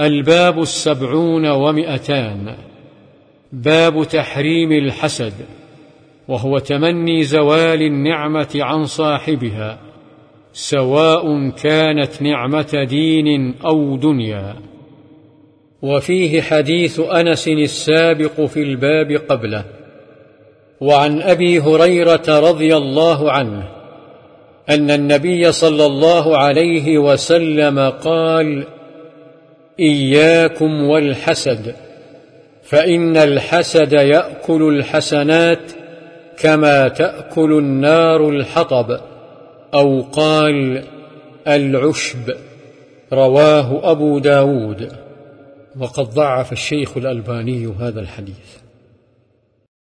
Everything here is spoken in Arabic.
الباب السبعون ومئتان. باب تحريم الحسد وهو تمني زوال النعمة عن صاحبها سواء كانت نعمة دين أو دنيا. وفيه حديث أنس السابق في الباب قبله وعن أبي هريرة رضي الله عنه أن النبي صلى الله عليه وسلم قال إياكم والحسد فإن الحسد يأكل الحسنات كما تأكل النار الحطب أو قال العشب. رواه أبو داود. وقد ضعف الشيخ الألباني هذا الحديث.